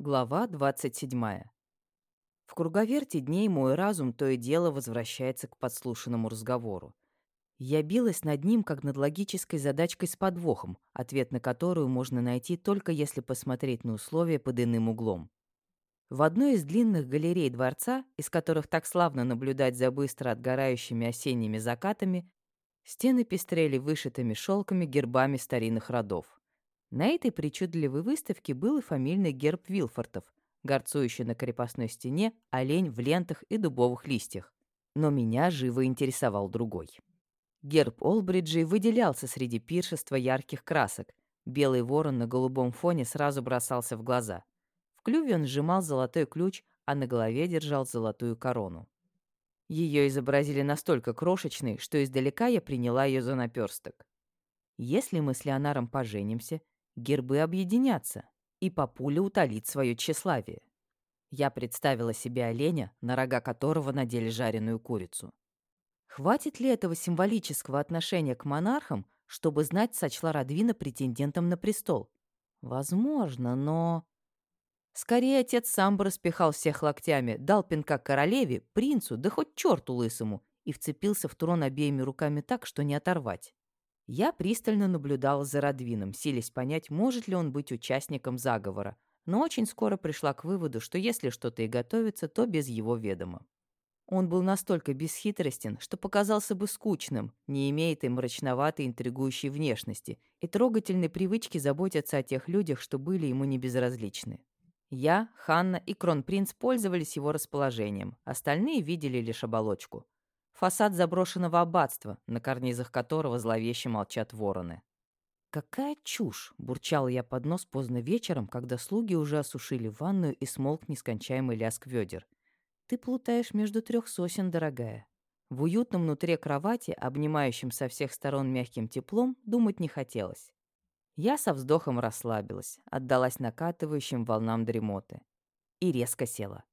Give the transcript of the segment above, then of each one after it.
Глава 27. В круговерте дней мой разум то и дело возвращается к подслушанному разговору. Я билась над ним, как над логической задачкой с подвохом, ответ на которую можно найти только если посмотреть на условия под иным углом. В одной из длинных галерей дворца, из которых так славно наблюдать за быстро отгорающими осенними закатами, стены пестрели вышитыми шелками гербами старинных родов. На этой причудливой выставке был и фамильный герб Вилфортов, горцующий на крепостной стене олень в лентах и дубовых листьях. Но меня живо интересовал другой. Герб Олбриджей выделялся среди пиршества ярких красок. Белый ворон на голубом фоне сразу бросался в глаза. В клюве он сжимал золотой ключ, а на голове держал золотую корону. Ее изобразили настолько крошечной, что издалека я приняла ее за наперсток. Если мы с Леонаром поженимся, гербы объединятся, и папуля утолит свое тщеславие. Я представила себе оленя, на рога которого надели жареную курицу. Хватит ли этого символического отношения к монархам, чтобы знать, сочла Радвина претендентом на престол? Возможно, но... Скорее, отец сам бы распихал всех локтями, дал пинка королеве, принцу, да хоть черту лысому, и вцепился в трон обеими руками так, что не оторвать. Я пристально наблюдала за Радвином, силясь понять, может ли он быть участником заговора, но очень скоро пришла к выводу, что если что-то и готовится, то без его ведома. Он был настолько бесхитростен, что показался бы скучным, не имея этой мрачноватой интригующей внешности и трогательной привычки заботиться о тех людях, что были ему не безразличны. Я, Ханна и Кронпринц пользовались его расположением, остальные видели лишь оболочку фасад заброшенного аббатства, на карнизах которого зловеще молчат вороны. «Какая чушь!» — бурчал я под нос поздно вечером, когда слуги уже осушили ванную и смолк нескончаемый лязг ведер. «Ты плутаешь между трех сосен, дорогая». В уютном внутри кровати, обнимающем со всех сторон мягким теплом, думать не хотелось. Я со вздохом расслабилась, отдалась накатывающим волнам дремоты. И резко села.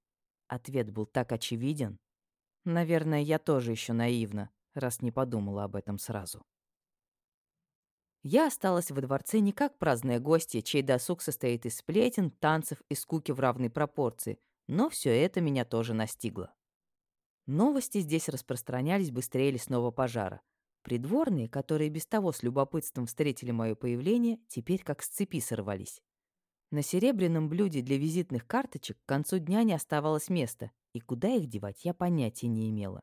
Ответ был так очевиден. Наверное, я тоже еще наивна, раз не подумала об этом сразу. Я осталась во дворце не как праздная гостья, чей досуг состоит из сплетен, танцев и скуки в равной пропорции, но все это меня тоже настигло. Новости здесь распространялись быстрее лесного пожара. Придворные, которые без того с любопытством встретили мое появление, теперь как с цепи сорвались. На серебряном блюде для визитных карточек к концу дня не оставалось места, и куда их девать, я понятия не имела.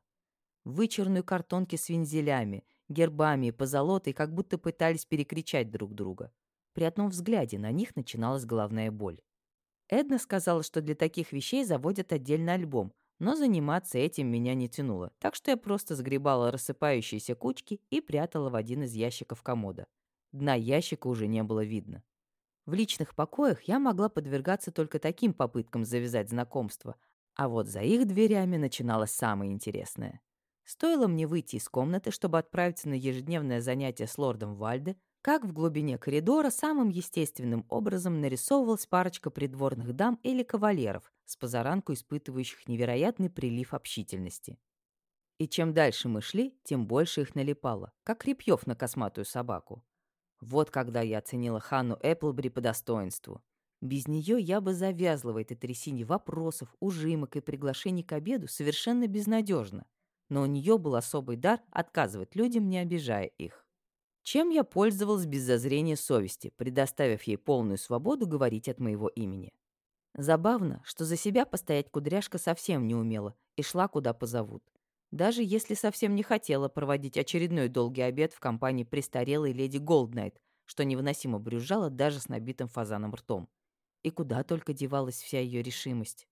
Вычерную картонки с вензелями, гербами и позолотой как будто пытались перекричать друг друга. При одном взгляде на них начиналась головная боль. Эдна сказала, что для таких вещей заводят отдельный альбом, но заниматься этим меня не тянуло, так что я просто сгребала рассыпающиеся кучки и прятала в один из ящиков комода. Дна ящика уже не было видно. В личных покоях я могла подвергаться только таким попыткам завязать знакомство, а вот за их дверями начиналось самое интересное. Стоило мне выйти из комнаты, чтобы отправиться на ежедневное занятие с лордом Вальде, как в глубине коридора самым естественным образом нарисовывалась парочка придворных дам или кавалеров, с позаранку испытывающих невероятный прилив общительности. И чем дальше мы шли, тем больше их налипало, как репьев на косматую собаку. Вот когда я оценила Ханну Эпплбри по достоинству. Без нее я бы завязла в этой трясине вопросов, ужимок и приглашений к обеду совершенно безнадежно. Но у нее был особый дар отказывать людям, не обижая их. Чем я пользовалась без зазрения совести, предоставив ей полную свободу говорить от моего имени. Забавно, что за себя постоять кудряшка совсем не умела и шла, куда позовут. Даже если совсем не хотела проводить очередной долгий обед в компании престарелой леди Голднайт, что невыносимо брюзжала даже с набитым фазаном ртом. И куда только девалась вся ее решимость.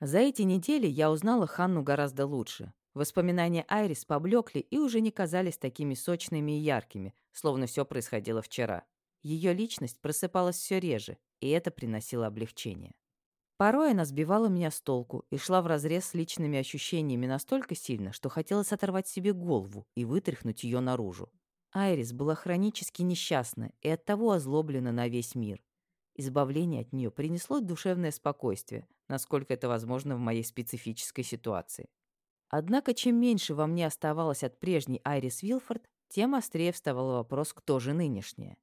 За эти недели я узнала Ханну гораздо лучше. Воспоминания Айрис поблекли и уже не казались такими сочными и яркими, словно все происходило вчера. Ее личность просыпалась все реже, и это приносило облегчение. Порой она сбивала меня с толку и шла вразрез с личными ощущениями настолько сильно, что хотелось оторвать себе голову и вытряхнуть ее наружу. Айрис была хронически несчастна и оттого озлоблена на весь мир. Избавление от нее принесло душевное спокойствие, насколько это возможно в моей специфической ситуации. Однако, чем меньше во мне оставалось от прежней Айрис Вилфорд, тем острее вставал вопрос, кто же нынешняя.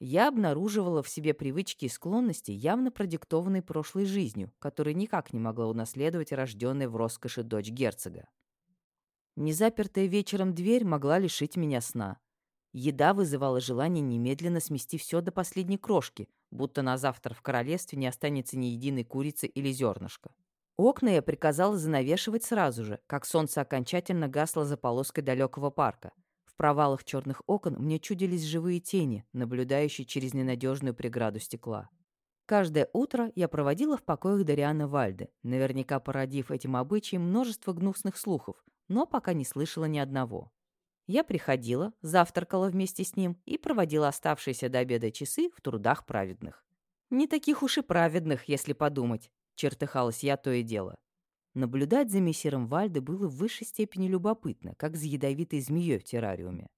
Я обнаруживала в себе привычки и склонности, явно продиктованные прошлой жизнью, которые никак не могла унаследовать рожденная в роскоши дочь герцога. Незапертая вечером дверь могла лишить меня сна. Еда вызывала желание немедленно смести все до последней крошки, будто на завтра в королевстве не останется ни единой курицы или зернышка. Окна я приказала занавешивать сразу же, как солнце окончательно гасло за полоской далекого парка. В провалах черных окон мне чудились живые тени, наблюдающие через ненадежную преграду стекла. Каждое утро я проводила в покоях Дариана Вальды, наверняка породив этим обычаем множество гнусных слухов, но пока не слышала ни одного. Я приходила, завтракала вместе с ним и проводила оставшиеся до обеда часы в трудах праведных. Не таких уж и праведных, если подумать чертыхалась я то и дело. Наблюдать за мессиром Вальде было в высшей степени любопытно, как за ядовитой змеей в террариуме.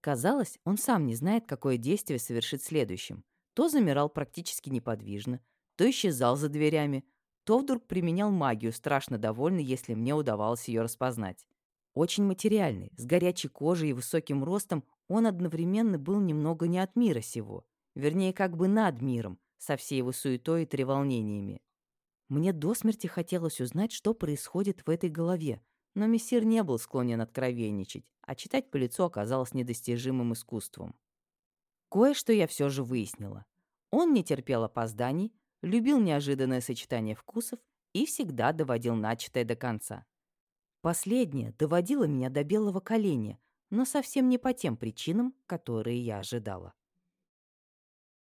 Казалось, он сам не знает, какое действие совершит следующим. То замирал практически неподвижно, то исчезал за дверями, то вдруг применял магию, страшно довольный, если мне удавалось ее распознать. Очень материальный, с горячей кожей и высоким ростом, он одновременно был немного не от мира сего, вернее, как бы над миром, со всей его суетой и треволнениями. Мне до смерти хотелось узнать, что происходит в этой голове, но мессир не был склонен откровенничать, а читать по лицу оказалось недостижимым искусством. Кое-что я все же выяснила. Он не терпел опозданий, любил неожиданное сочетание вкусов и всегда доводил начатое до конца. Последнее доводило меня до белого коленя, но совсем не по тем причинам, которые я ожидала.